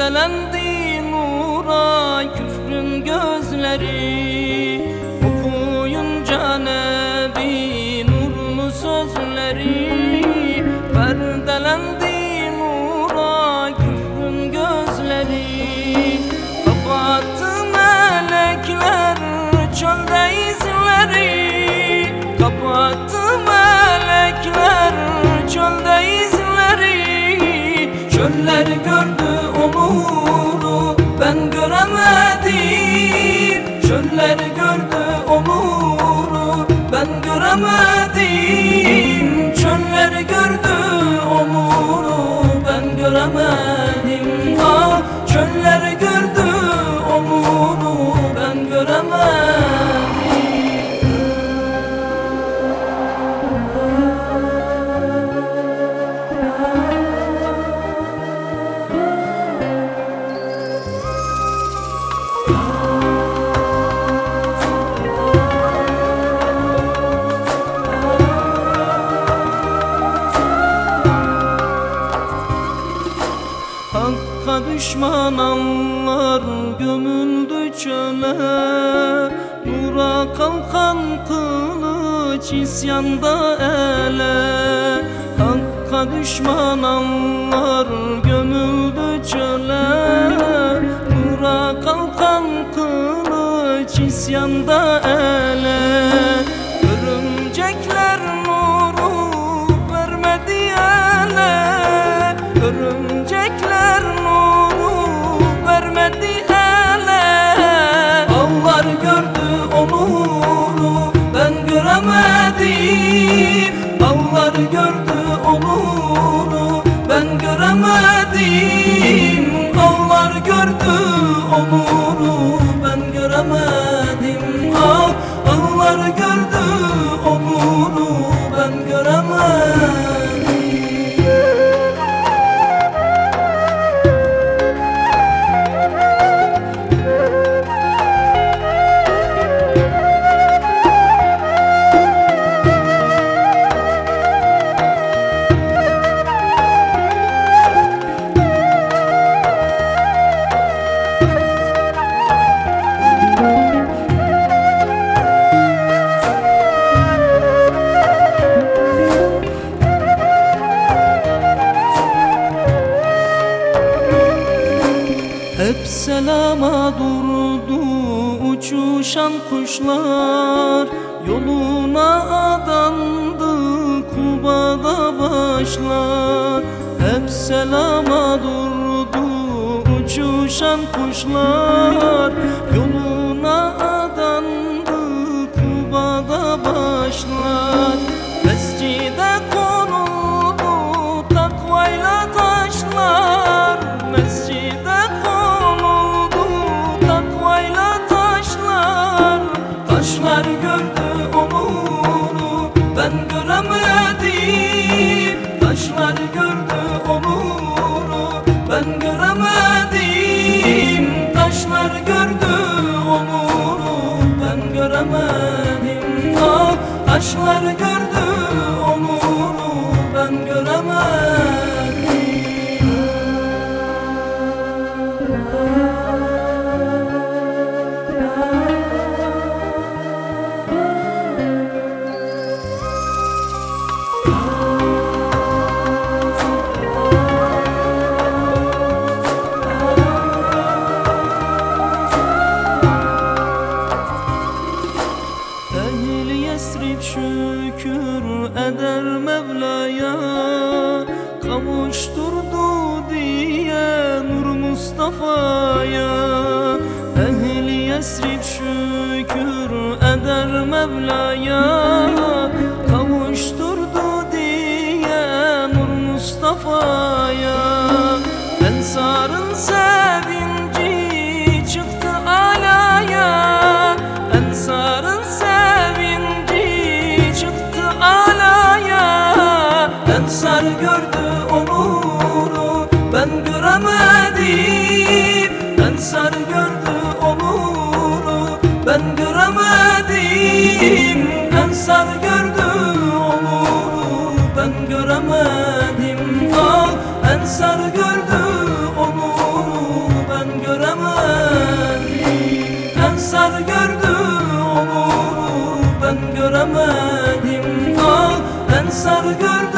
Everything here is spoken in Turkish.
Perdelendi nura küfrün gözleri. Okuyunca nebi nurlu sözleri? Perdelendi nura küfrün gözleri. Kapattı melekler çölde izleri. Kapattı melekler çölde izleri. Çöller gördü onuru ben göremedim. Çöller gördü onuru ben göremedim düşman anlar gömüldü çöle Nura kalkan kılıç isyanda ele. Hakka düşman anlar gömüldü çöle Nura kalkan kılıç isyanda ele gördü o nuru ben göremedim. Ağlar gördü o nuru ben göremedim. Ah ağlar gördü Hep selama durdu uçuşan kuşlar. Yoluna adandı Kuba'da başlar. Hep selama durdu uçuşan kuşlar. Yoluna adandı Kuba'da başlar Taşlar gördü onuru ben göremedim. Ah taşlar şükür eder Mevla'ya. Kavuşturdu diye Nur Mustafa'ya. Ehli Yesrib şükür eder Mevla'ya. Kavuşturdu diye Nur Mustafa'ya. Ensarın sevinci göremedim Ben sarı gördü onu Ben göremedim Ben sarı gördü onu Ben göremedim. Ah ben sarı gördü onu Ben göremedim. Ben sarı gördü onu Ben göremedim. Ah ben sarı gördü